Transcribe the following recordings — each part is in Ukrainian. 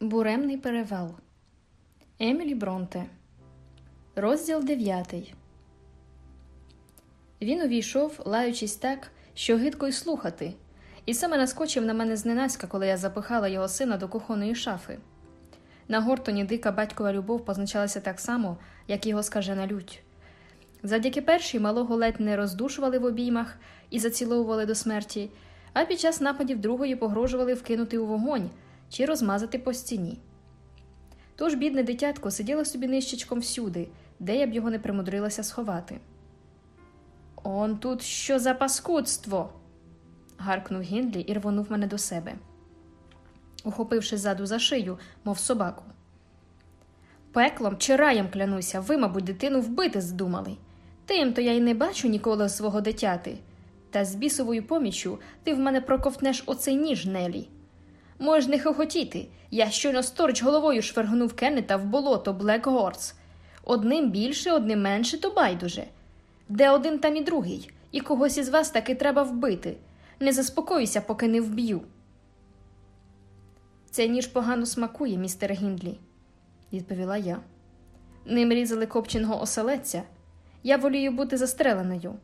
Буремний перевал Емілі Бронте. Розділ 9 Він увійшов, лаючись так, що гидко й слухати, і саме наскочив на мене зненацька, коли я запихала його сина до кухонної шафи. На Гортоні дика батькова любов позначалася так само, як його скажена лють. Завдяки першій малого ледь не роздушували в обіймах і заціловували до смерті, а під час нападів другої погрожували вкинути у вогонь чи розмазати по стіні. Тож бідне дитятко сиділо собі нищечком всюди, де я б його не примудрилася сховати. Он тут що за паскудство? гаркнув Гіндлі і рвонув мене до себе, ухопивши ззаду за шию, мов собаку. Пеклом чи раєм клянуся, ви, мабуть, дитину вбити здумали. Тим то я й не бачу ніколи свого дитяти. Та з бісовою поміччю ти в мене проковтнеш оцей ніж Нелі. Можеш не хохотіти. Я щойно сторч головою швергнув Кеннета в болото Блек Горс. Одним більше, одним менше, то байдуже. Де один, там і другий, і когось із вас таки треба вбити. Не заспокоюся, поки не вб'ю. Цей ніж погано смакує, містер Гіндлі, відповіла я. Ним різали копченого оселедця. Я волію бути застреленою,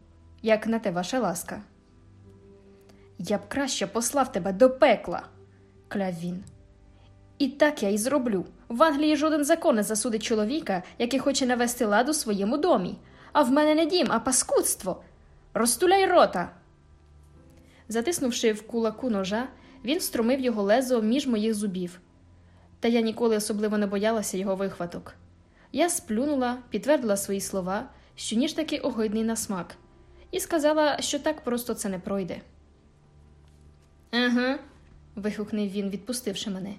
як на те ваша ласка. Я б краще послав тебе до пекла, кляв він. І так я й зроблю. В Англії жоден закон не засудить чоловіка, який хоче навести лад у своєму домі. А в мене не дім, а паскудство. Розтуляй рота. Затиснувши в кулаку ножа, він струмив його лезо між моїх зубів. Та я ніколи особливо не боялася його вихваток. Я сплюнула, підтвердила свої слова, що ніж таки огидний на смак, і сказала, що так просто це не пройде. Ага, вигукнув він, відпустивши мене.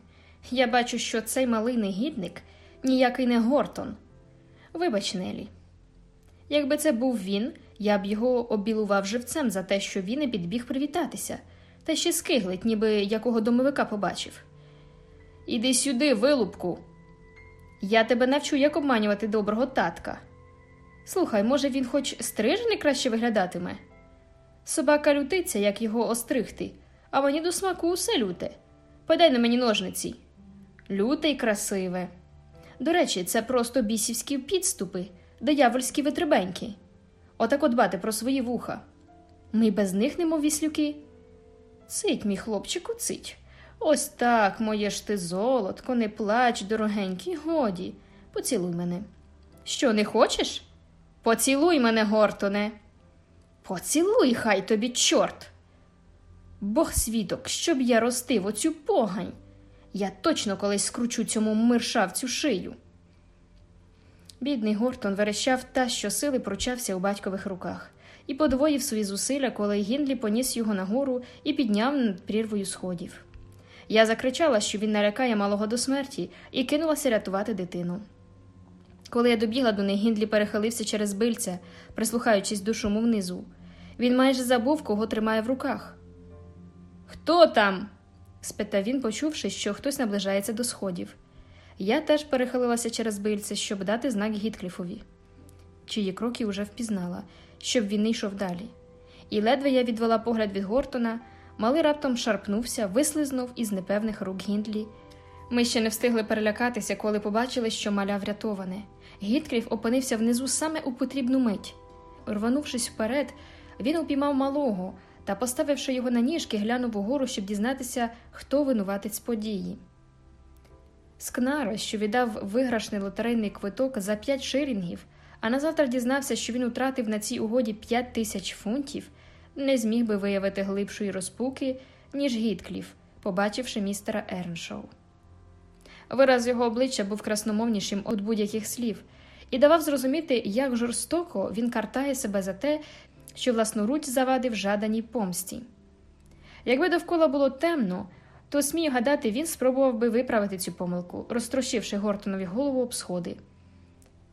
Я бачу, що цей малий негідник ніякий не Гортон. Вибач, Нелі. Якби це був він, я б його обілував живцем за те, що він не підбіг привітатися, та ще скиглить, ніби якого домовика побачив. Іди сюди, вилупку. Я тебе навчу, як обманювати доброго татка. Слухай, може, він хоч стрижений краще виглядатиме? Собака лютиться, як його остригти, а мені до смаку усе люте. Подай на мені ножниці. Люте й красиве. До речі, це просто бісівські підступи, диявольські витребеньки. Отако дбати про свої вуха. Ми без них немов віслюки. Цить, мій хлопчику, цить. Ось так, моє ж ти золотко, не плач, дорогенький, годі. Поцілуй мене. Що, не хочеш? Поцілуй мене, Гортоне. Поцілуй, хай тобі, чорт. Бог свідок, щоб я ростив оцю погань. Я точно колись скручу цьому миршавцю шию. Бідний Гортон верещав та щосили пручався у батькових руках і подвоїв свої зусилля, коли Гіндлі поніс його нагору і підняв над прірвою сходів. Я закричала, що він налякає малого до смерті, і кинулася рятувати дитину. Коли я добігла до них, Гіндлі перехилився через бильця, прислухаючись до шуму внизу. Він майже забув, кого тримає в руках. Хто там? спитав він, почувши, що хтось наближається до сходів. Я теж перехилилася через бильце, щоб дати знак Гіткліфові, чиї кроки вже впізнала, щоб він не йшов далі. І ледве я відвела погляд від Гортона, малий раптом шарпнувся, вислизнув із непевних рук Гіндлі. Ми ще не встигли перелякатися, коли побачили, що маля врятоване. Гіткліф опинився внизу саме у потрібну мить. Рванувшись вперед, він упіймав малого та, поставивши його на ніжки, глянув угору, щоб дізнатися, хто винуватець події. Скнара, що віддав виграшний лотерейний квиток за п'ять ширінгів, а назавтра дізнався, що він утратив на цій угоді п'ять тисяч фунтів, не зміг би виявити глибшої розпуки, ніж Гіткліф, побачивши містера Ерншоу. Вираз його обличчя був красномовнішим від будь-яких слів і давав зрозуміти, як жорстоко він картає себе за те, що власноруч завадив жаданій помсті. Якби довкола було темно, то смію гадати, він спробував би виправити цю помилку, розтрощивши Гортонові голову об сходи.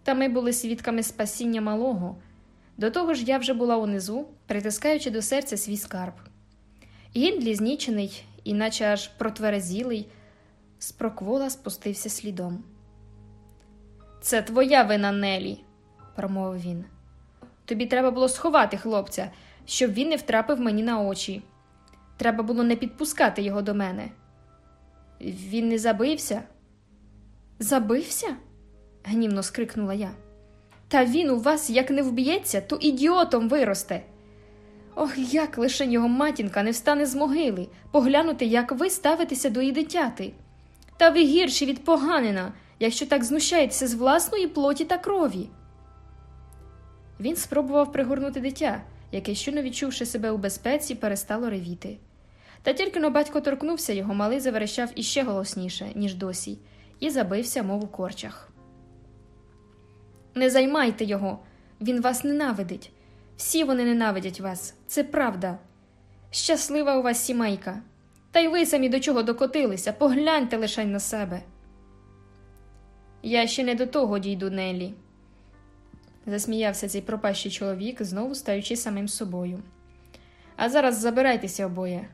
Та ми були свідками спасіння малого. До того ж, я вже була унизу, притискаючи до серця свій скарб. Гіндлі, знічений, іначе аж протверезілий, з проквола спустився слідом. Це твоя вина, Нелі, промовив він. Тобі треба було сховати хлопця, щоб він не втрапив мені на очі. Треба було не підпускати його до мене. Він не забився? Забився? гнівно скрикнула я. Та він у вас як не вб'ється, то ідіотом виросте. Ох, як лише його матінка не встане з могили, поглянути, як ви ставитеся до її дитяти. Та ви гірші від поганина, якщо так знущаєтеся з власної плоті та крові. Він спробував пригорнути дитя, яке, щойно відчувши себе у безпеці, перестало ревіти. Та тільки но батько торкнувся його, малий заверещав іще голосніше, ніж досі, і забився, мов у корчах. Не займайте його, він вас ненавидить. Всі вони ненавидять вас, це правда. Щаслива у вас сімейка. Та й ви самі до чого докотилися, погляньте лише на себе. Я ще не до того дійду, Нелі, засміявся цей пропащий чоловік, знову стаючи самим собою. А зараз забирайтеся обоє.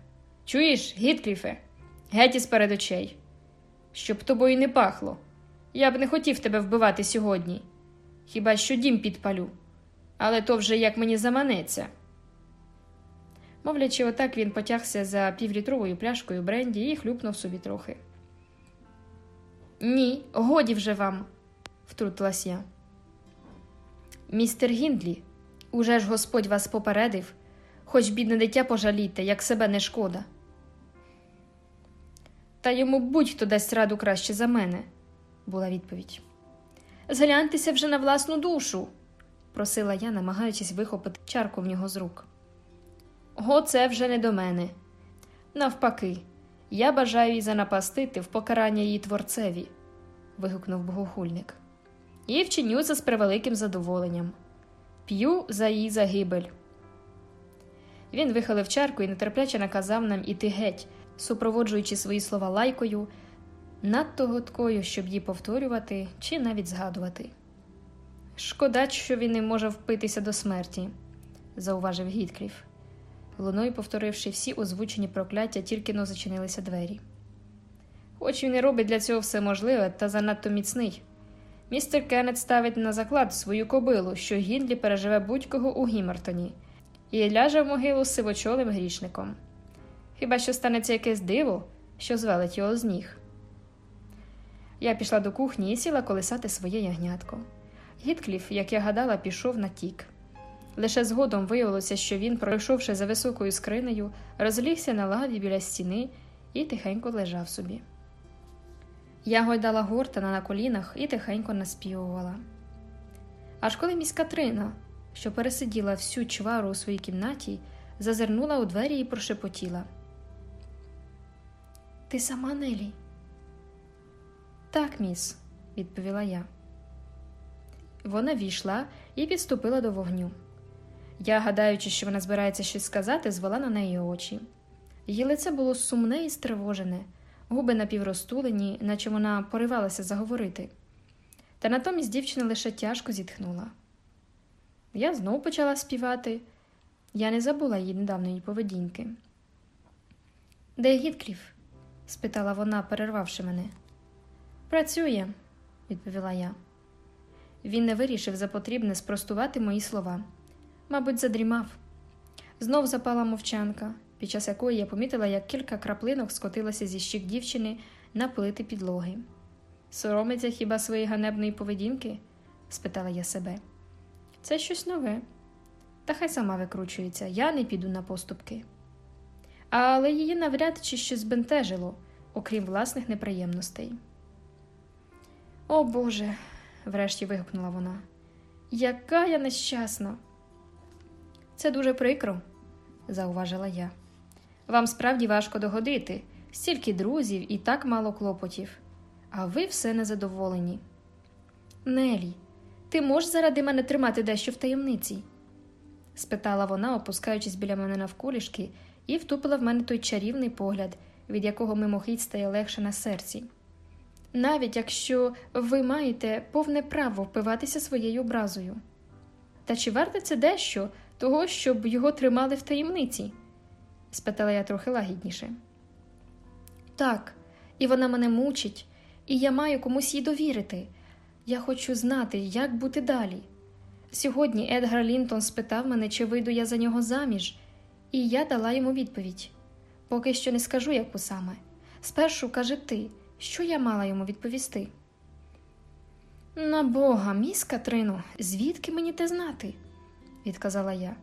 Чуєш, Гіткліфе? Геть із перед очей. Щоб тобою не пахло. Я б не хотів тебе вбивати сьогодні. Хіба що дім підпалю. Але то вже як мені заманеться. Мовлячи, отак він потягся за півлітровою пляшкою бренді і хлюпнув собі трохи. Ні, годі вже вам, втрутилась я. Містер Гіндлі, уже ж Господь вас попередив, хоч бідне дитя пожалійте, як себе не шкода. Та йому будь-хто дасть раду краще за мене, була відповідь. Згляньтеся вже на власну душу, просила я, намагаючись вихопити чарку в нього з рук. Го, це вже не до мене. Навпаки, я бажаю її занапастити в покарання її творцеві, вигукнув богохульник. І вчиню це з превеликим задоволенням. П'ю за її загибель. Він вихилив чарку і нетерпляче наказав нам іти геть, супроводжуючи свої слова лайкою, надто гудкою, щоб її повторювати чи навіть згадувати. Шкода, що він не може впитися до смерті, зауважив Гіткліф, луною повторивши всі озвучені прокляття, тільки но зачинилися двері. Хоч він і робить для цього все можливе та занадто міцний. Містер Кеннет ставить на заклад свою кобилу, що Гіндлі переживе будь-кого у Гімертоні, і ляже в могилу сивочолим грішником. Хіба що станеться якесь диво, що звелить його з ніг. Я пішла до кухні і сіла колисати своє ягнятко. Гіткліф, як я гадала, пішов на тік. Лише згодом виявилося, що він, пройшовши за високою скринею, розлігся на лаві біля стіни і тихенько лежав собі. Я гойдала Гортона на колінах і тихенько наспівувала. Аж коли місь Катрина, що пересиділа всю чвару у своїй кімнаті, зазирнула у двері і прошепотіла. Ти сама Нелі? Так, міс, відповіла я. Вона війшла і підступила до вогню. Я, гадаючи, що вона збирається щось сказати, звела на неї очі. Її лице було сумне і стривожене, губи напіврозтулені, наче вона поривалася заговорити. Та натомість дівчина лише тяжко зітхнула. Я знову почала співати. Я не забула її недавньої поведінки. Де Гіткліф? спитала вона, перервавши мене. Працює, відповіла я. Він не вирішив за потрібне спростувати мої слова. Мабуть, задрімав. Знов запала мовчанка, під час якої я помітила, як кілька краплинок скотилося зі щік дівчини на плити підлоги. Соромиться хіба своєї ганебної поведінки? спитала я себе. Це щось нове. Та хай сама викручується, я не піду на поступки. Але її навряд чи щось збентежило, окрім власних неприємностей. О Боже, врешті вигукнула вона. Яка я нещасна. Це дуже прикро, зауважила я. Вам справді важко догодити, стільки друзів і так мало клопотів, а ви все незадоволені. Нелі, ти можеш заради мене тримати дещо в таємниці? спитала вона, опускаючись біля мене навколішки, і втупила в мене той чарівний погляд, від якого мимохідь стає легше на серці. Навіть якщо ви маєте повне право впиватися своєю образою. Та чи варте це дещо того, щоб його тримали в таємниці? Спитала я трохи лагідніше. Так, і вона мене мучить, і я маю комусь їй довірити. Я хочу знати, як бути далі. Сьогодні Едгар Лінтон спитав мене, чи вийду я за нього заміж, і я дала йому відповідь поки що не скажу, яку саме. Спершу кажи ти, що я мала йому відповісти. На бога, міс Катрино, звідки мені те знати? відказала я.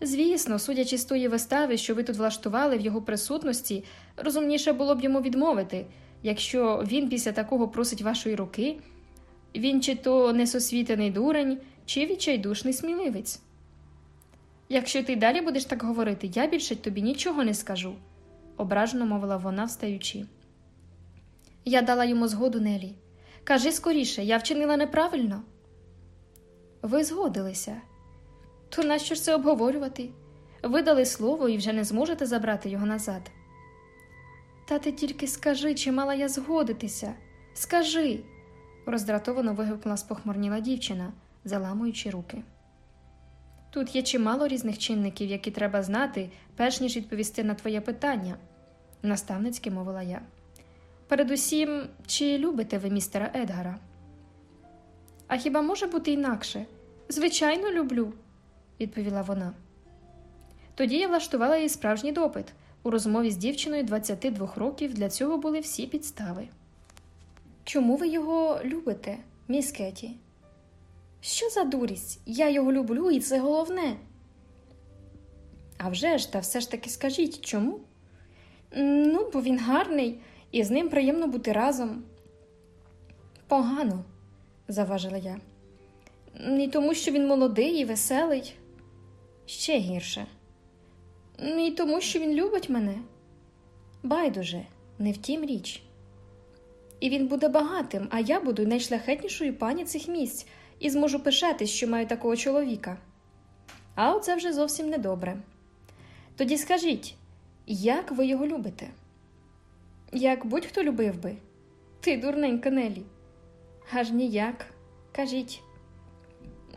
Звісно, судячи з тої вистави, що ви тут влаштували в його присутності, розумніше було б йому відмовити, якщо він після такого просить вашої руки, він чи то несосвітений дурень, чи відчайдушний сміливець. Якщо ти далі будеш так говорити, я більше тобі нічого не скажу, ображено мовила вона, встаючи. Я дала йому згоду Нелі. Кажи скоріше, я вчинила неправильно. Ви згодилися. То нащо ж це обговорювати? Ви дали слово і вже не зможете забрати його назад. Та ти тільки скажи, чи мала я згодитися? Скажи, роздратовано вигукнула спохмурніла дівчина, заламуючи руки. Тут є чимало різних чинників, які треба знати, перш ніж відповісти на твоє питання, наставницьки мовила я. Передусім, чи любите ви містера Едгара? А хіба може бути інакше? Звичайно, люблю, відповіла вона. Тоді я влаштувала їй справжній допит. У розмові з дівчиною 22 років для цього були всі підстави. Чому ви його любите, міс Кеті? Що за дурість? Я його люблю, і це головне. «А вже ж, та все ж таки скажіть чому? Ну, бо він гарний, і з ним приємно бути разом. Погано, заважила я. І тому, що він молодий і веселий. Ще гірше. І тому, що він любить мене. Байдуже, не втім річ. І він буде багатим, а я буду найшляхетнішою пані цих місць і зможу пишатись, що маю такого чоловіка. А оце вже зовсім недобре. Тоді скажіть, як ви його любите? Як будь-хто любив би. Ти, дурненька Нелі. Аж ніяк. Кажіть.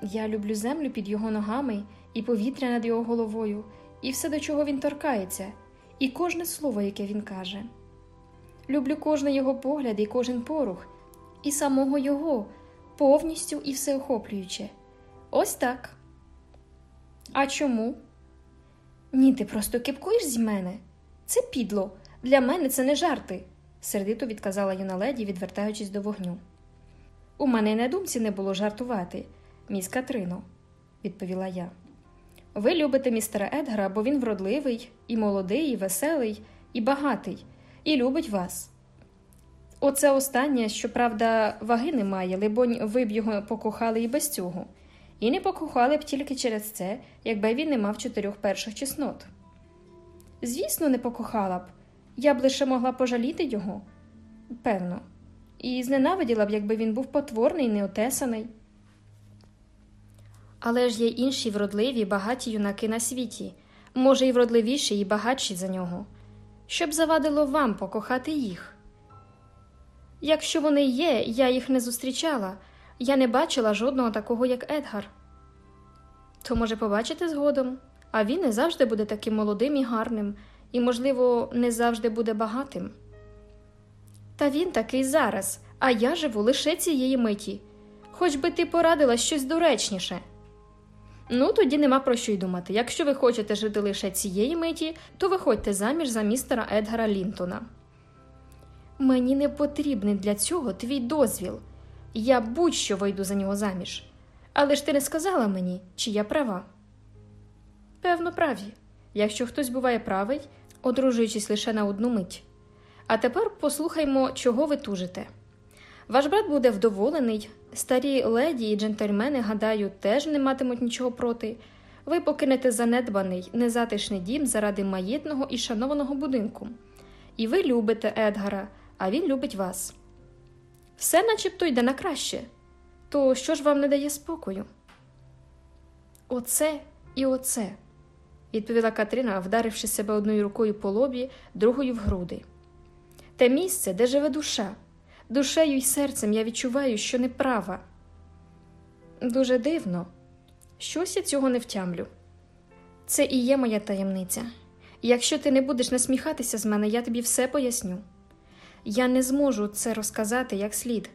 Я люблю землю під його ногами і повітря над його головою, і все, до чого він торкається, і кожне слово, яке він каже. Люблю кожний його погляд і кожен порух, і самого його, повністю і всеохоплююче. Ось так. А чому? Ні, ти просто кипкуєш з мене. Це підло. Для мене це не жарти, сердито відказала юна леді, відвертаючись до вогню. У мене й на думці не було жартувати, міс Катрино, відповіла я. Ви любите містера Едгара, бо він вродливий, і молодий, і веселий, і багатий, і любить вас. Оце останнє, щоправда, ваги немає, либонь, ви б його покохали і без цього, і не покохали б тільки через це, якби він не мав чотирьох перших чеснот. Звісно, не покохала б, я б лише могла пожаліти його, певно, і зненавиділа б, якби він був потворний неотесаний. Але ж є інші вродливі, багаті юнаки на світі, може, і вродливіші, і багатші за нього, щоб завадило вам покохати їх. Якщо вони є, я їх не зустрічала, я не бачила жодного такого, як Едгар. То, може, побачите згодом, а він не завжди буде таким молодим і гарним, і, можливо, не завжди буде багатим. Та він такий зараз, а я живу лише цієї миті. Хоч би ти порадила щось доречніше. Ну, тоді нема про що й думати. Якщо ви хочете жити лише цієї миті, то виходьте заміж за містера Едгара Лінтона. Мені не потрібний для цього твій дозвіл. Я будь-що вийду за нього заміж. Але ж ти не сказала мені, чи я права. Певно, праві. Якщо хтось буває правий, одружуючись лише на одну мить. А тепер послухаймо, чого ви тужите. Ваш брат буде вдоволений, старі леді і джентльмени, гадаю, теж не матимуть нічого проти. Ви покинете занедбаний, незатишний дім заради маєтного і шанованого будинку. І ви любите Едгара, а він любить вас. Все начебто йде на краще. То що ж вам не дає спокою? Оце і оце, відповіла Катрина, вдаривши себе одною рукою по лобі, другою в груди. Те місце, де живе душа. Душею й серцем я відчуваю, що не права. Дуже дивно, щось я цього не втямлю. Це і є моя таємниця. Якщо ти не будеш насміхатися з мене, я тобі все поясню. Я не зможу це розказати як слід,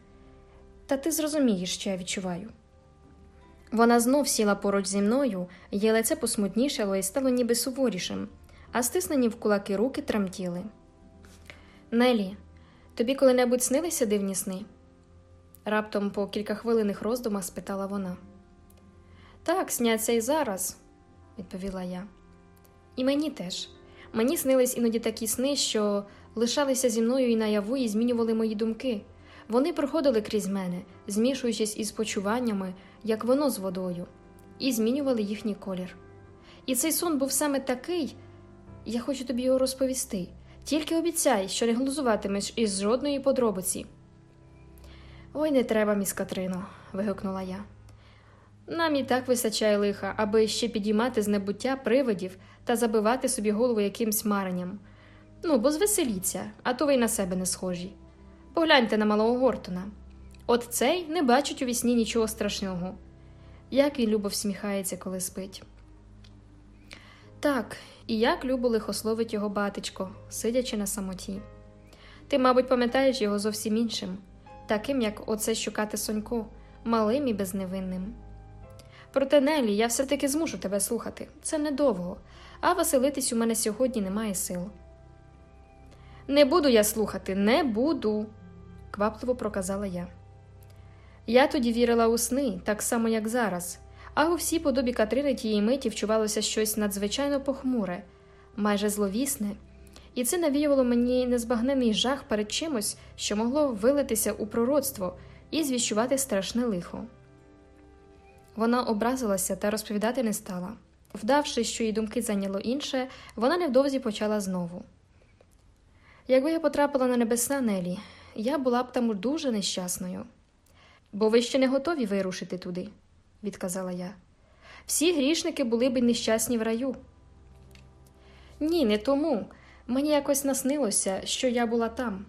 та ти зрозумієш, що я відчуваю. Вона знов сіла поруч зі мною, її лице посмутнішало і стало ніби суворішим, а стиснені в кулаки руки тремтіли. Нелі, тобі коли-небудь снилися дивні сни? Раптом по кілька хвилинних роздумах спитала вона. Так, сняться і зараз, відповіла я. І мені теж. Мені снились іноді такі сни, що лишалися зі мною і наяву і змінювали мої думки. Вони проходили крізь мене, змішуючись із почуваннями, як воно з водою, і змінювали їхній колір. І цей сон був саме такий, я хочу тобі його розповісти. Тільки обіцяй, що не глузуватимеш із жодної подробиці. Ой, не треба, міс Катрино, вигукнула я. Нам і так вистачає лиха, аби ще підіймати з небуття привидів та забивати собі голову якимсь маренням. Ну, бо звеселіться, а то ви й на себе не схожі. Погляньте на малого Гортона. От цей не бачить у вісні нічого страшного. Як він любо всміхається, коли спить. Так, і як любо лихословить його батечко, сидячи на самоті. Ти, мабуть, пам'ятаєш його зовсім іншим, таким, як оце щукати Сонько, малим і безневинним. Проте, Нелі, я все таки змушу тебе слухати. Це недовго, а веселитись у мене сьогодні немає сил. Не буду я слухати, не буду, квапливо проказала я. Я тоді вірила у сни, так само, як зараз, а у всій подобі Катрини тієї миті вчувалося щось надзвичайно похмуре, майже зловісне, і це навіювало мені незбагнений жах перед чимось, що могло вилитися у пророцтво і звіщувати страшне лихо. Вона образилася та розповідати не стала. Вдавши, що її думки зайняло інше, вона невдовзі почала знову. Якби я потрапила на небеса Нелі, я була б там дуже нещасною. Бо ви ще не готові вирушити туди, відказала я. Всі грішники були б нещасні в раю. Ні, не тому. Мені якось наснилося, що я була там.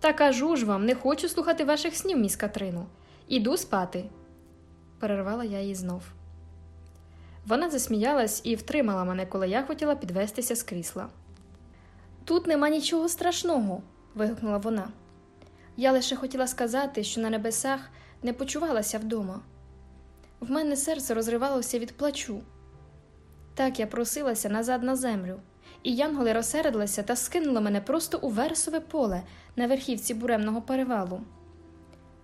Та кажу ж вам, не хочу слухати ваших снів, міс Катрину. Іду спати, перервала я її знов. Вона засміялась і втримала мене, коли я хотіла підвестися з крісла. Тут нема нічого страшного, вигукнула вона. Я лише хотіла сказати, що на небесах не почувалася вдома. В мене серце розривалося від плачу. Так я просилася назад на землю, і янголи розсередилися та скинули мене просто у версове поле на верхівці буремного перевалу.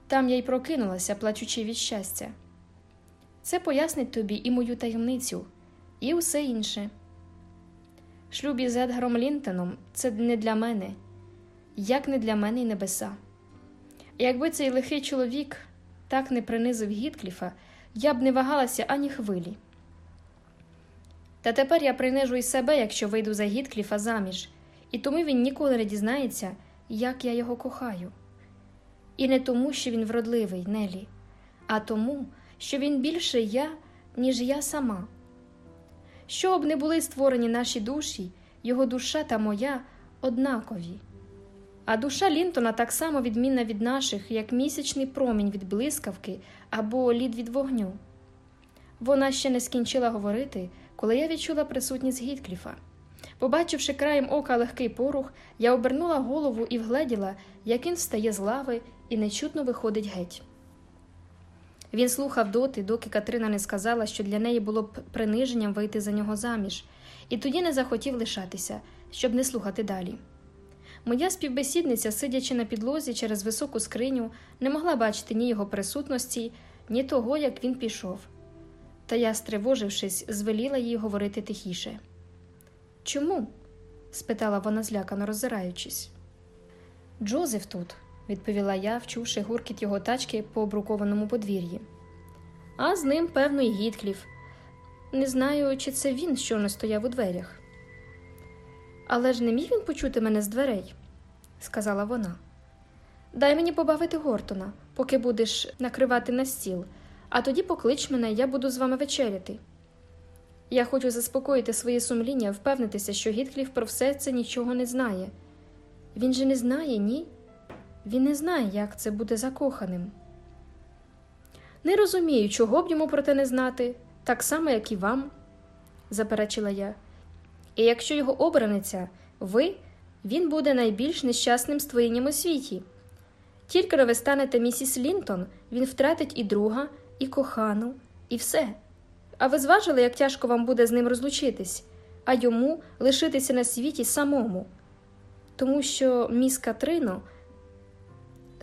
Там я й прокинулася, плачучи від щастя. Це пояснить тобі і мою таємницю, і усе інше. Шлюб із Едгаром Лінтоном це не для мене, як не для мене й небеса. Якби цей лихий чоловік так не принизив Гіткліфа, я б не вагалася ані хвилі. Та тепер я принижу й себе, якщо вийду за Гіткліфа заміж, і тому він ніколи не дізнається, як я його кохаю. І не тому, що він вродливий, Нелі, а тому, що він більше я, ніж я сама. Що б не були створені наші душі, його душа та моя однакові. А душа Лінтона так само відмінна від наших, як місячний промінь від блискавки або лід від вогню. Вона ще не скінчила говорити, коли я відчула присутність Гіткліфа. Побачивши краєм ока легкий порух, я обернула голову і вгледіла, як він встає з лави і нечутно виходить геть. Він слухав доти, доки Катрина не сказала, що для неї було б приниженням вийти за нього заміж, і тоді не захотів лишатися, щоб не слухати далі. Моя співбесідниця, сидячи на підлозі через високу скриню, не могла бачити ні його присутності, ні того, як він пішов. Та я, стривожившись, звеліла їй говорити тихіше. Чому? спитала вона злякано роззираючись. Джозеф тут, відповіла я, вчувши гуркіт його тачки по обрукованому подвір'ї. А з ним, певно, і Гіткліф. Не знаю, чи це він щойно стояв у дверях. Але ж не міг він почути мене з дверей, сказала вона. Дай мені побавити Гортона, поки будеш накривати на стіл, а тоді поклич мене, я буду з вами вечеряти. Я хочу заспокоїти своє сумління, впевнитися, що Гіткліф про все це нічого не знає. Він же не знає, ні? Він не знає, як це буде закоханим. Не розумію, чого б йому про те не знати, так само, як і вам, заперечила я. І якщо його обраниця, ви, він буде найбільш нещасним створінням у світі. Тільки ви станете місіс Лінтон, він втратить і друга, і кохану, і все. А ви зважили, як тяжко вам буде з ним розлучитись, а йому лишитися на світі самому. тому що міс Катрино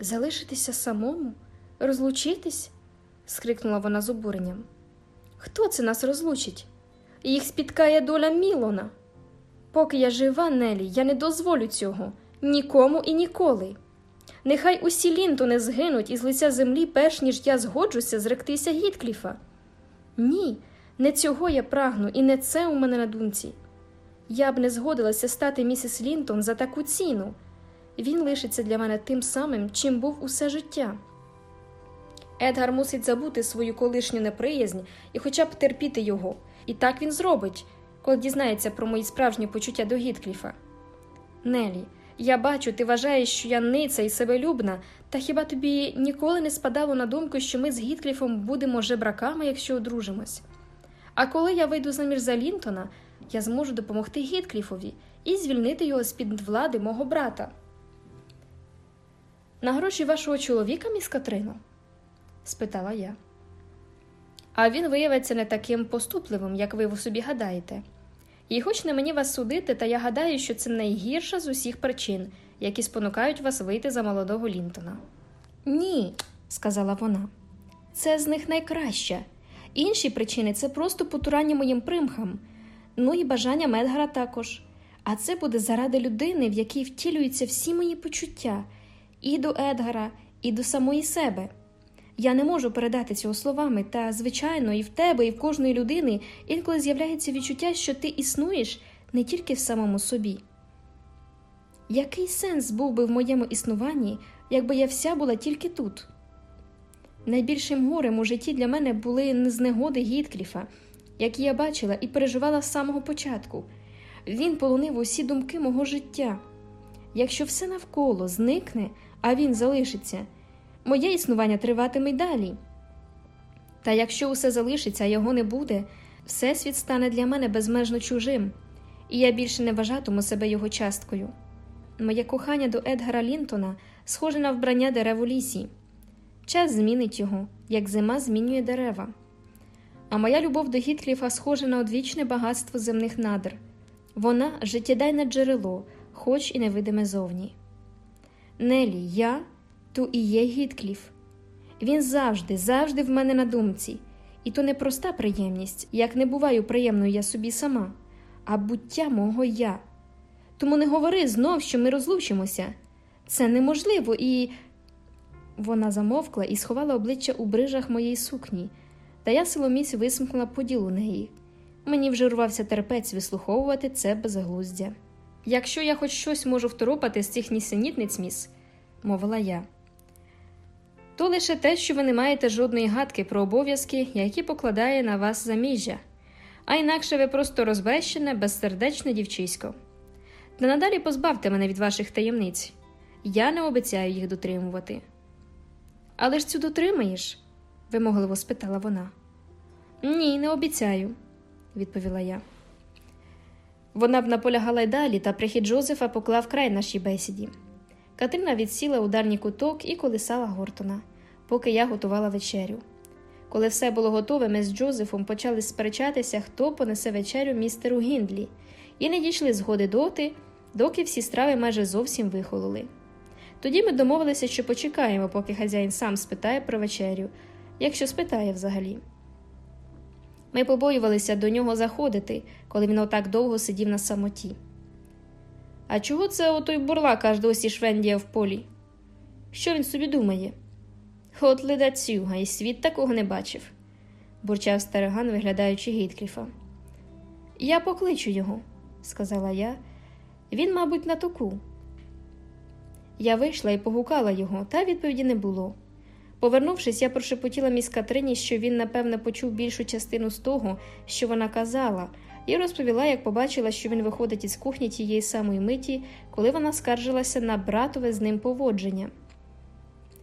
залишитися самому, розлучитись? скрикнула вона з обуренням. Хто це нас розлучить? Їх спіткає доля Мілона. Поки я жива, Нелі, я не дозволю цього нікому і ніколи. Нехай усі лінтони згинуть із лиця землі, перш ніж я згоджуся зректися Гіткліфа. Ні, не цього я прагну, і не це у мене на думці. Я б не згодилася стати місіс Лінтон за таку ціну. Він лишиться для мене тим самим, чим був усе життя. Едгар мусить забути свою колишню неприязнь і хоча б терпіти його. І так він зробить, коли дізнається про мої справжні почуття до Гіткліфа. Нелі, я бачу, ти вважаєш, що я ниця і себелюбна, та хіба тобі ніколи не спадало на думку, що ми з Гіткліфом будемо жебраками, якщо одружимось? А коли я вийду заміж за Лінтона, я зможу допомогти Гіткліфові і звільнити його з під влади мого брата. На гроші вашого чоловіка, міс Катрино? спитала я. А він виявиться не таким поступливим, як ви в собі гадаєте. І хоч не мені вас судити, та я гадаю, що це найгірша з усіх причин, які спонукають вас вийти за молодого Лінтона. Ні, сказала вона, це з них найкраща. Інші причини це просто потурання моїм примхам, ну і бажання Медгара також. А це буде заради людини, в якій втілюються всі мої почуття, і до Едгара, і до самої себе. Я не можу передати цього словами, та, звичайно, і в тебе, і в кожної людини інколи з'являється відчуття, що ти існуєш не тільки в самому собі. Який сенс був би в моєму існуванні, якби я вся була тільки тут? Найбільшим горем у житті для мене були незнегоди Гіткліфа, які я бачила і переживала з самого початку. Він полонив усі думки мого життя. Якщо все навколо зникне, а він залишиться моє існування триватиме й далі. Та якщо усе залишиться, а його не буде, всесвіт стане для мене безмежно чужим, і я більше не вважатиму себе його часткою. Моє кохання до Едгара Лінтона схоже на вбрання дерев у лісі. Час змінить його, як зима змінює дерева. А моя любов до Гіткліфа схожа на одвічне багатство земних надр. Вона життєдайне джерело, хоч і невидиме зовні. Нелі, я то і є Гіткліф. Він завжди, завжди в мене на думці, і то не проста приємність, як не буваю приємною я собі сама, а буття мого я. Тому не говори знов, що ми розлучимося. Це неможливо і. Вона замовкла і сховала обличчя у брижах моєї сукні, та я силоміць висмкнула поділ у неї. Мені вже рвався терпець вислуховувати це безглуздя. Якщо я хоч щось можу второпати з цих нісенітниць, міс, мовила я то лише те, що ви не маєте жодної гадки про обов'язки, які покладає на вас заміжжя, а інакше ви просто розбещене, безсердечне дівчисько. Та надалі позбавте мене від ваших таємниць я не обіцяю їх дотримувати. Але ж цю дотримаєш? вимогливо спитала вона. Ні, не обіцяю, відповіла я. Вона б наполягала й далі, та прихід Джозефа поклав край нашій бесіді. Катрина відсіла у дальній куток і колисала Гортона, поки я готувала вечерю. Коли все було готове, ми з Джозефом почали сперечатися, хто понесе вечерю містеру Гіндлі, і не дійшли згоди доти, доки всі страви майже зовсім вихололи. Тоді ми домовилися, що почекаємо, поки хазяїн сам спитає про вечерю, якщо спитає взагалі. Ми побоювалися до нього заходити, коли він отак довго сидів на самоті. А чого це отой бурлак аж досі швендіє в полі? Що він собі думає? От ледацюга, і світ такого не бачив, бурчав стариган, виглядаючи Гіткліфа. Я покличу його, сказала я. Він, мабуть, на току. Я вийшла і погукала його, та відповіді не було. Повернувшись, я прошепотіла міс Катрині, що він, напевне, почув більшу частину з того, що вона казала, і розповіла, як побачила, що він виходить із кухні тієї самої миті, коли вона скаржилася на братове з ним поводження.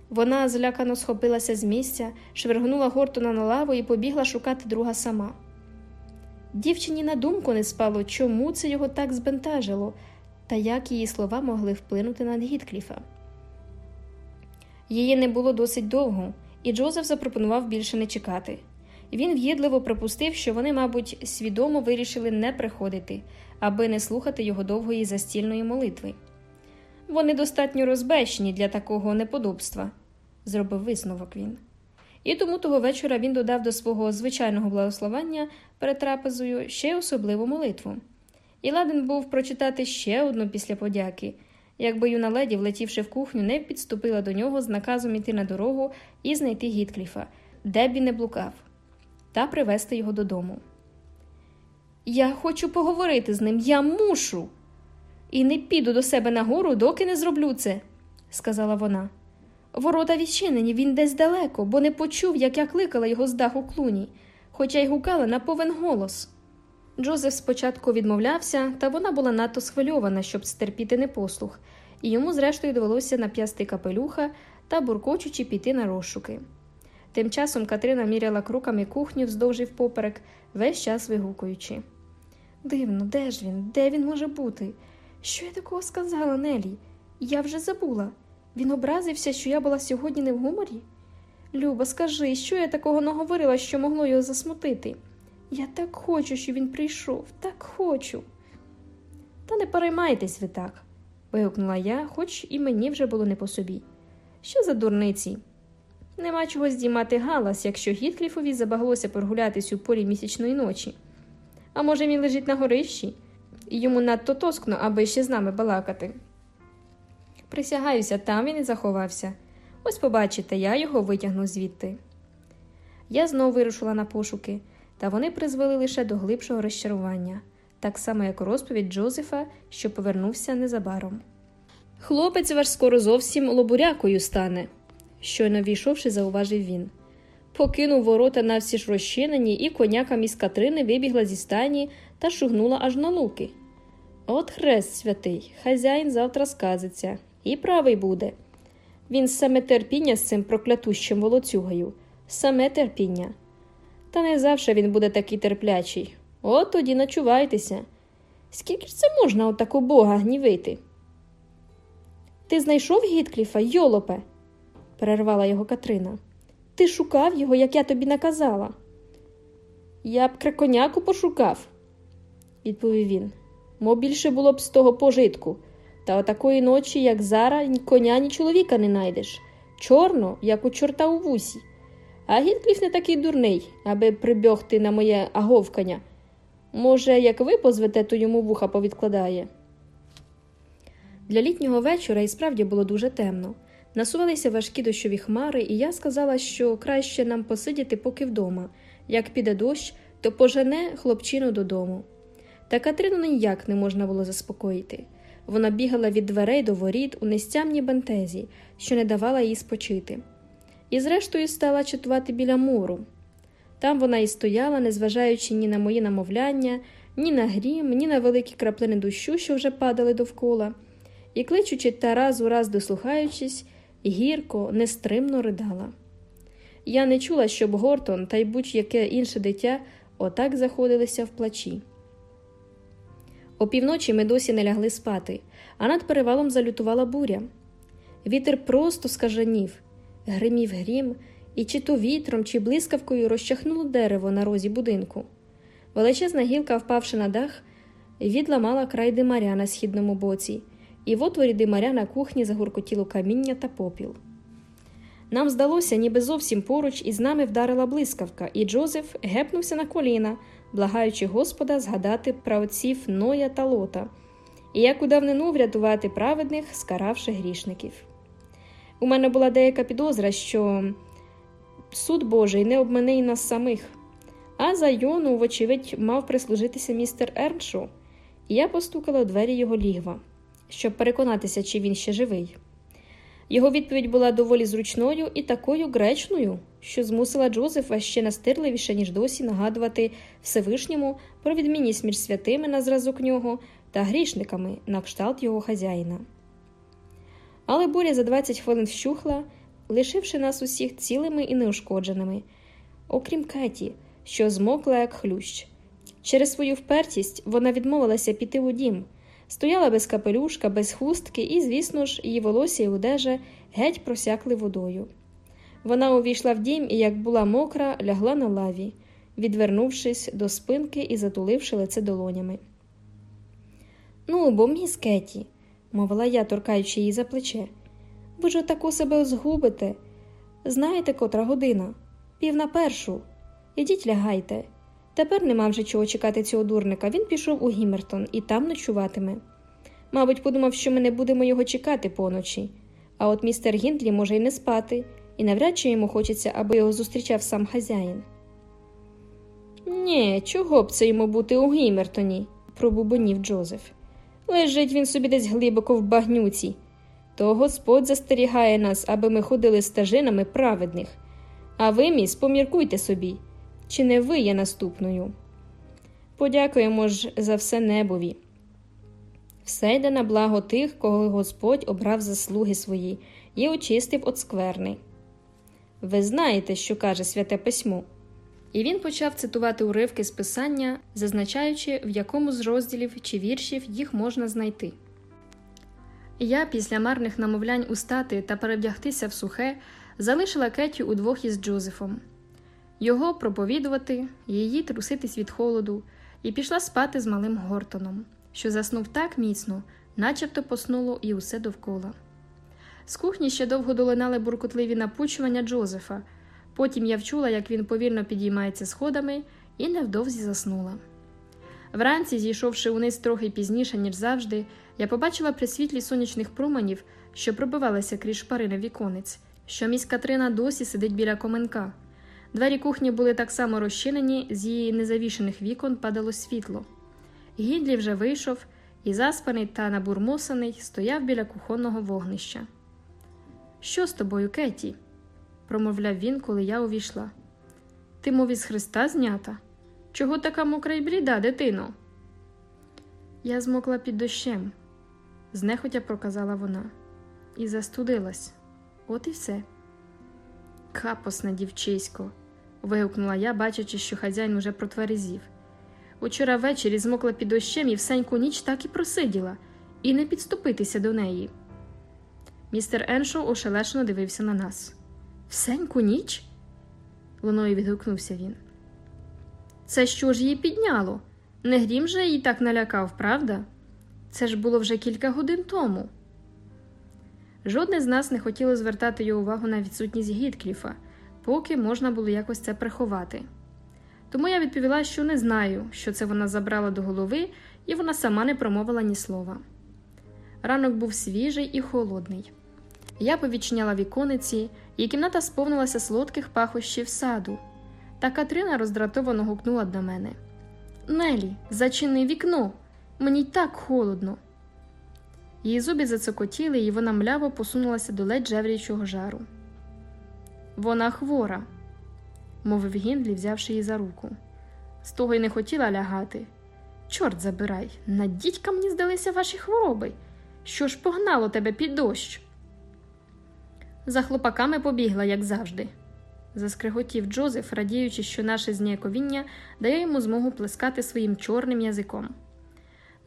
Вона злякано схопилася з місця, швергнула Гортона на лаву і побігла шукати друга сама. Дівчині на думку не спало, чому це його так збентажило, та як її слова могли вплинути на Гіткліфа. Її не було досить довго, і Джозеф запропонував більше не чекати. Він в'єдливо припустив, що вони, мабуть, свідомо вирішили не приходити, аби не слухати його довгої застільної молитви. Вони достатньо розбещені для такого неподобства, зробив висновок він. І тому того вечора він додав до свого звичайного благословення перед трапезою ще особливу молитву. І ладен був прочитати ще одну після подяки, якби юна леді, влетівши в кухню, не підступила до нього з наказом іти на дорогу і знайти Гіткліфа, де б не блукав, та привезти його додому. Я хочу поговорити з ним, я мушу. І не піду до себе нагору, доки не зроблю це, сказала вона. Ворота відчинені, він десь далеко, бо не почув, як я кликала його з даху клуні, хоча й гукала на повен голос. Джозеф спочатку відмовлявся, та вона була надто схвильована, щоб стерпіти непослух, і йому, зрештою, довелося нап'ясти капелюха та буркочучи піти на розшуки. Тим часом Катрина міряла кроками кухню вздовж і впоперек, весь час вигукуючи. Дивно, де ж він? Де він може бути? Що я такого сказала, Нелі? Я вже забула. Він образився, що я була сьогодні не в гуморі? Люба, скажи, що я такого наговорила, що могло його засмутити? Я так хочу, щоб він прийшов, так хочу. Та не переймайтесь ви так, вигукнула я, хоч і мені вже було не по собі. Що за дурниці? Нема чого здіймати галас, якщо Гіткліфові забаглося прогулятись у порі місячної ночі. А може, він лежить на горищі, і йому надто тоскно, аби ще з нами балакати. Присягаюся, там він і заховався. Ось побачите, я його витягну звідти. Я знову вирушила на пошуки, та вони призвели лише до глибшого розчарування, так само, як розповідь Джозефа, що повернувся незабаром. Хлопець ваш скоро зовсім лобурякою стане, щойно війшовши, зауважив він. Покинув ворота на всі ж розчинені, і коняка міс Катрини вибігла зі стайні та шугнула аж на луки. От хрест святий, хазяїн завтра сказиться, і правий буде. Він саме терпіння з цим проклятущим волоцюгою, саме терпіння. Та не завше він буде такий терплячий. От тоді начувайтеся. Скільки ж це можна отаку бога гнівити? Ти знайшов Гіткліфа, йолопе, перервала його Катрина. Ти шукав його, як я тобі наказала. Я б краконяку пошукав, відповів він. Мо більше було б з того пожитку. Та отакої ночі, як зараз, ні коня, ні чоловіка не найдеш. Чорно, як у чорта у вусі. А Гіткліф не такий дурний, аби прибьогти на моє аговкання. Може, як ви позвете, то йому вуха повідкладає. Для літнього вечора і справді було дуже темно. Насувалися важкі дощові хмари, і я сказала, що краще нам посидіти поки вдома. Як піде дощ, то пожене хлопчину додому. Та Катрину ніяк не можна було заспокоїти. Вона бігала від дверей до воріт у нестямній бентезі, що не давала їй спочити. І, зрештою, стала чатувати біля муру. Там вона і стояла, незважаючи ні на мої намовляння, ні на грім, ні на великі краплини дощу, що вже падали довкола, і, кличучи та раз у раз дослухаючись, гірко, нестримно ридала. Я не чула, щоб Гортон та й будь-яке інше дитя отак заходилися в плачі. Опівночі ми досі не лягли спати, а над перевалом залютувала буря. Вітер просто скажанів, гримів грім, і чи то вітром, чи блискавкою розчахнуло дерево на розі будинку. Величезна гілка, впавши на дах, відламала край димаря на східному боці, і в отворі димаря на кухні загуркотіло каміння та попіл. Нам здалося, ніби зовсім поруч із нами вдарила блискавка, і Джозеф гепнувся на коліна благаючи Господа згадати про отців Ноя та Лота, і як у давнину врятувати праведних, скаравши грішників. У мене була деяка підозра, що суд Божий не обмине й нас самих, а за Йону, вочевидь, мав прислужитися містер Ерншоу, і я постукала у двері його лігва, щоб переконатися, чи він ще живий. Його відповідь була доволі зручною і такою гречною, що змусила Джозефа ще настирливіше, ніж досі, нагадувати Всевишньому про відмінність між святими на зразок нього та грішниками на кшталт його хазяїна. Але буря за 20 хвилин вщухла, лишивши нас усіх цілими і неушкодженими, окрім Кеті, що змокла як хлющ. Через свою впертість вона відмовилася піти у дім. Стояла без капелюшка, без хустки, і, звісно ж, її волосся і одежа геть просякли водою. Вона увійшла в дім і, як була мокра, лягла на лаві, відвернувшись до спинки і затуливши лице долонями. Ну, бо міс Кеті, мовила я, торкаючи її за плече. Ви ж отаку себе згубите. Знаєте, котра година? Пів на першу. Ідіть лягайте. Тепер нема вже чого чекати цього дурника. Він пішов у Гімертон і там ночуватиме. Мабуть, подумав, що ми не будемо його чекати поночі. А от містер Гіндлі може й не спати, і навряд чи йому хочеться, аби його зустрічав сам хазяїн. Ні, чого б це йому бути у Гімертоні, пробубонів Джозеф. Лежить він собі десь глибоко в багнюці. То Господь застерігає нас, аби ми ходили стежинами праведних. А ви, міс, поміркуйте собі, чи не ви є наступною? Подякуємо ж за все небові. Все йде на благо тих, кого Господь обрав заслуги свої і очистив от скверни. Ви знаєте, що каже святе письмо. І він почав цитувати уривки з писання, зазначаючи, в якому з розділів чи віршів їх можна знайти. Я, після марних намовлянь устати та перевдягтися в сухе, залишила Кеті удвох із Джозефом його проповідувати, її труситись від холоду, і пішла спати з малим Гортоном, що заснув так міцно, начебто поснуло і усе довкола. З кухні ще довго долинали буркотливі напучування Джозефа. Потім я вчула, як він повільно підіймається сходами, і невдовзі заснула. Вранці, зійшовши униз трохи пізніше, ніж завжди, я побачила при світлі сонячних променів, що пробивалися крізь шпарини віконець, що місь Катрина досі сидить біля коменка. Двері кухні були так само розчинені, з її незавішених вікон падало світло. Гідлі вже вийшов і, заспаний та набурмосаний, стояв біля кухонного вогнища. Що з тобою, Кеті? промовляв він, коли я увійшла. Ти, мов із Христа знята? Чого така мокра й бліда, дитино? Я змокла під дощем, знехотя проказала вона, і застудилась. От і все. Капосне дівчисько, вигукнула я, бачачи, що хазяїн уже протверезів. Учора ввечері змокла під дощем і всеньку ніч так і просиділа, і не підступитися до неї. Містер Еншоу ошелешено дивився на нас. Всеньку ніч? луною відгукнувся він. Це що ж її підняло? Не грім же її так налякав, правда? Це ж було вже кілька годин тому. Жодне з нас не хотіло звертати його увагу на відсутність Гіткліфа, поки можна було якось це приховати. Тому я відповіла, що не знаю, що це вона забрала до голови, і вона сама не промовила ні слова. Ранок був свіжий і холодний. Я повідчиняла вікониці, і кімната сповнилася солодких пахощів саду. Та Катрина роздратовано гукнула до мене Нелі, зачини вікно, мені так холодно. Її зуби зацокотіли, і вона мляво посунулася до ледь жеврячого жару. Вона хвора, мовив Гіндлі, взявши її за руку. З того й не хотіла лягати. Чорт забирай, на дідька мені здалися ваші хвороби. Що ж погнало тебе під дощ? За хлопаками побігла, як завжди, заскриготів Джозеф, радіючи, що наше зніяковіння дає йому змогу плескати своїм чорним язиком.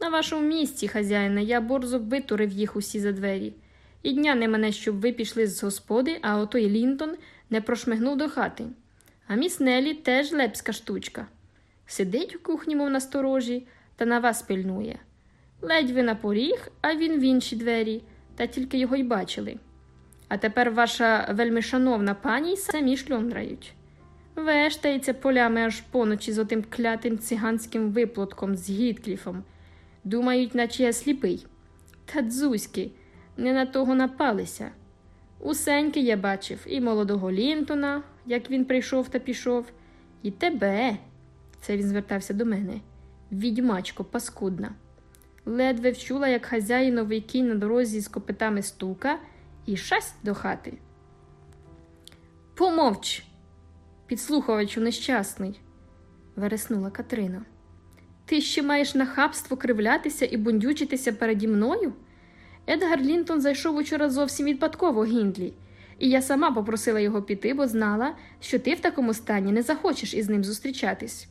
На вашому місці, хазяїне, я борзо витурив їх усі за двері, і дня не мене, щоб ви пішли з господи, а отой Лінтон не прошмигнув до хати. А міс Нелі теж лепська штучка. Сидить у кухні, мов на сторожі, та на вас пильнує. Ледь ви на поріг, а він в інші двері, та тільки його й бачили. А тепер ваша вельми шановна пані й самі шльондрають. Вештається полями аж поночі з отим клятим циганським виплотком з Гіткліфом. Думають, наче я сліпий. Та дзузьки, не на того напалися. Усеньки я бачив і молодого Лінтона, як він прийшов та пішов, і тебе. Це він звертався до мене. Відьмачко паскудна. Ледве вчула, як хазяїновий кінь на дорозі з копитами стука і шасть до хати. Помовч, підслухувачу нещасний, вереснула Катрина. Ти ще маєш нахабство кривлятися і бундючитися переді мною? Едгар Лінтон зайшов учора зовсім відпадково Гіндлі, і я сама попросила його піти, бо знала, що ти в такому стані не захочеш із ним зустрічатись.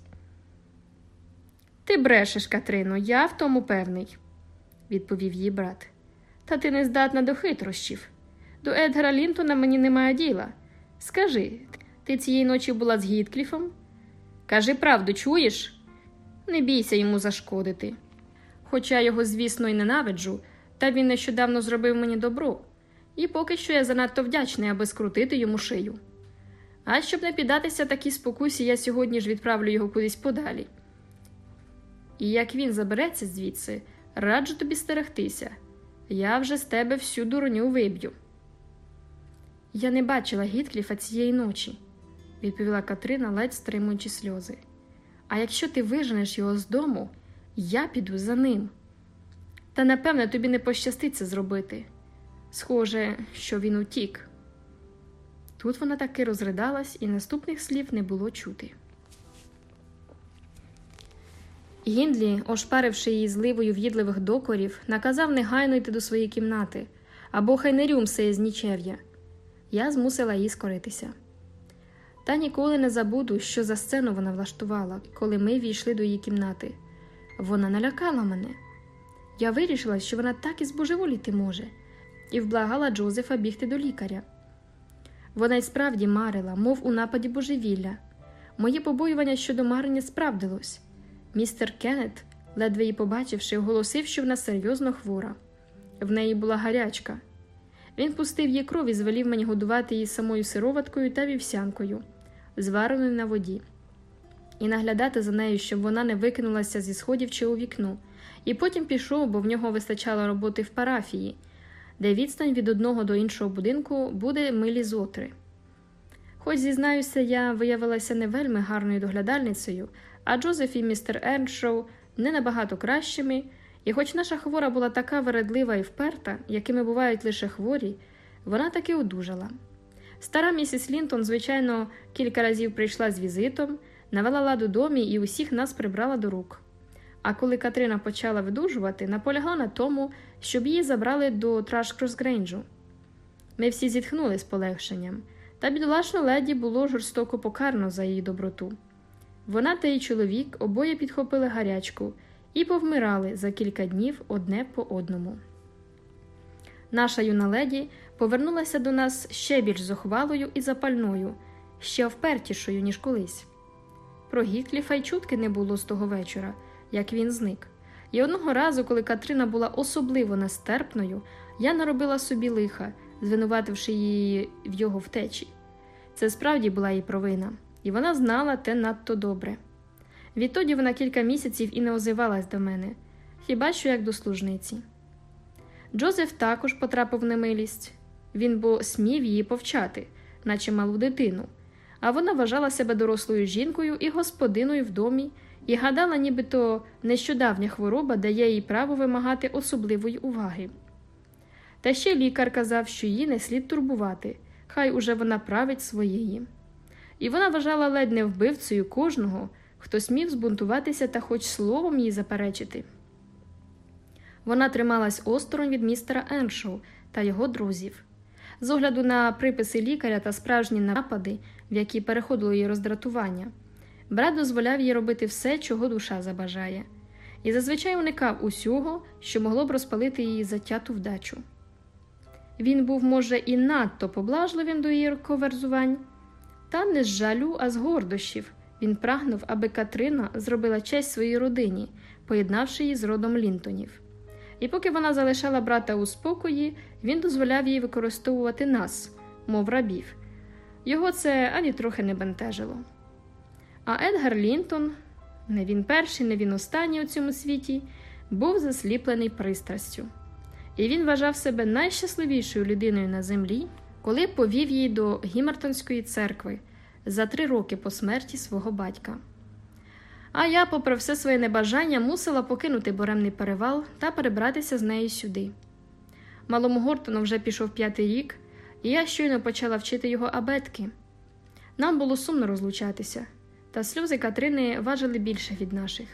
Ти брешеш, Катрино, я в тому певний, відповів її брат. Та ти не здатна до хитрощів. До Едгара Лінтона мені немає діла. Скажи, ти цієї ночі була з Гіткліфом? Кажи правду, чуєш? Не бійся йому зашкодити. Хоча його, звісно, й ненавиджу, та він нещодавно зробив мені добро, і поки що я занадто вдячний, аби скрутити йому шию. А щоб не піддатися такій спокусі, я сьогодні ж відправлю його кудись подалі. І як він забереться звідси, раджу тобі стерегтися. Я вже з тебе всю дурню виб'ю. Я не бачила Гіткліфа цієї ночі, відповіла Катрина, ледь стримуючи сльози. А якщо ти виженеш його з дому, я піду за ним. Та напевне тобі не пощастить це зробити. Схоже, що він утік. Тут вона таки розридалась, і наступних слів не було чути. Гіндлі, ошпаривши її зливою в'їдливих докорів, наказав негайно йти до своєї кімнати або хай не рюмсеє з нічев'я. Я змусила її скоритися. Та ніколи не забуду, що за сцену вона влаштувала, коли ми війшли до її кімнати. Вона налякала мене. Я вирішила, що вона так і збожеволіти може, і вблагала Джозефа бігти до лікаря. Вона й справді марила, мов у нападі божевілля. Моє побоювання щодо марення справдилось. Містер Кеннет, ледве її побачивши, оголосив, що вона серйозно хвора. В неї була гарячка. Він пустив їй кров і звелів мені годувати її самою сироваткою та вівсянкою, звареною на воді, і наглядати за нею, щоб вона не викинулася зі сходів чи у вікно, і потім пішов, бо в нього вистачало роботи в парафії, де відстань від одного до іншого будинку буде милі зотри. Хоч, зізнаюся, я виявилася не вельми гарною доглядальницею, а Джозеф і містер Еншоу не набагато кращими. І хоч наша хвора була така вередлива і вперта, якими бувають лише хворі, вона таки одужала. Стара місіс Лінтон, звичайно, кілька разів прийшла з візитом, навела ладу домі і усіх нас прибрала до рук. А коли Катрина почала видужувати, наполягла на тому, щоб її забрали до Трашкросгрейнджу. Ми всі зітхнули з полегшенням, та бідолашну леді було жорстоко покарно за її доброту. Вона та її чоловік обоє підхопили гарячку і повмирали за кілька днів одне по одному. Наша юна леді повернулася до нас ще більш зухвалою і запальною, ще впертішою, ніж колись. Про Гіткліфа й чутки не було з того вечора, як він зник. І одного разу, коли Катрина була особливо нестерпною, я наробила собі лиха, звинувативши її в його втечі. Це справді була її провина, і вона знала те надто добре. Відтоді вона кілька місяців і не озивалась до мене, хіба що як до служниці. Джозеф також потрапив в немилість він бо смів її повчати, наче малу дитину, а вона вважала себе дорослою жінкою і господиною в домі і гадала, нібито нещодавня хвороба дає їй право вимагати особливої уваги. Та ще лікар казав, що її не слід турбувати, хай уже вона править своєї. І вона вважала ледь не вбивцею кожного хто смів збунтуватися та хоч словом їй заперечити. Вона трималась осторонь від містера Еншоу та його друзів. З огляду на приписи лікаря та справжні напади, в які переходило її роздратування, брат дозволяв їй робити все, чого душа забажає, і зазвичай уникав усього, що могло б розпалити її затяту вдачу. Він був, може, і надто поблажливим до її коверзувань, та не з жалю, а з гордощів. Він прагнув, аби Катрина зробила честь своїй родині, поєднавши її з родом Лінтонів. І поки вона залишала брата у спокої, він дозволяв їй використовувати нас, мов рабів. Його це ані трохи не бентежило. А Едгар Лінтон, не він перший, не він останній у цьому світі, був засліплений пристрастю. І він вважав себе найщасливішою людиною на землі, коли повів її до Гімартонської церкви за три роки по смерті свого батька. А я, попри все своє небажання, мусила покинути боремний перевал та перебратися з нею сюди. Малому Гортону вже пішов п'ятий рік, і я щойно почала вчити його абетки. Нам було сумно розлучатися, та сльози Катрини важили більше від наших.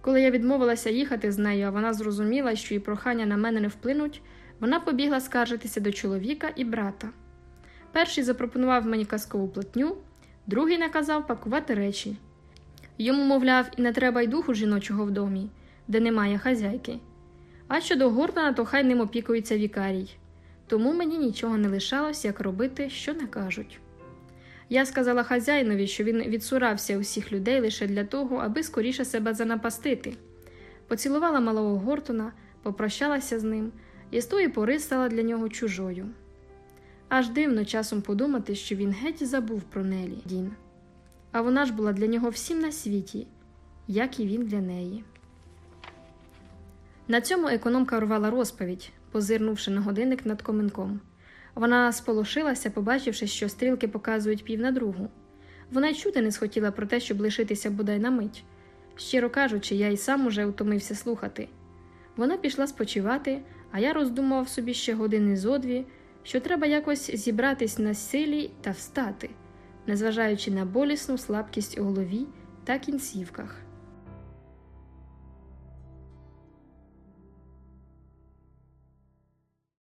Коли я відмовилася їхати з нею, а вона зрозуміла, що її прохання на мене не вплинуть, вона побігла скаржитися до чоловіка і брата. Перший запропонував мені казкову платню, другий наказав пакувати речі. Йому, мовляв, і не треба й духу жіночого в домі, де немає хазяйки. А щодо Гортона, то хай ним опікується вікарій. Тому мені нічого не лишалось, як робити, що не кажуть. Я сказала хазяїнові, що він відсурався усіх людей лише для того, аби скоріше себе занапастити. Поцілувала малого Гортона, попрощалася з ним і з тої пори стала для нього чужою. Аж дивно часом подумати, що він геть забув про Нелі Дін. А вона ж була для нього всім на світі, як і він для неї. На цьому економка рвала розповідь, позирнувши на годинник над коменком. Вона сполошилася, побачивши, що стрілки показують пів на другу. Вона й чути не схотіла про те, щоб лишитися бодай на мить. Щиро кажучи, я й сам уже утомився слухати. Вона пішла спочивати, а я роздумував собі ще години зо дві, що треба якось зібратись на силі та встати, незважаючи на болісну слабкість у голові та кінцівках.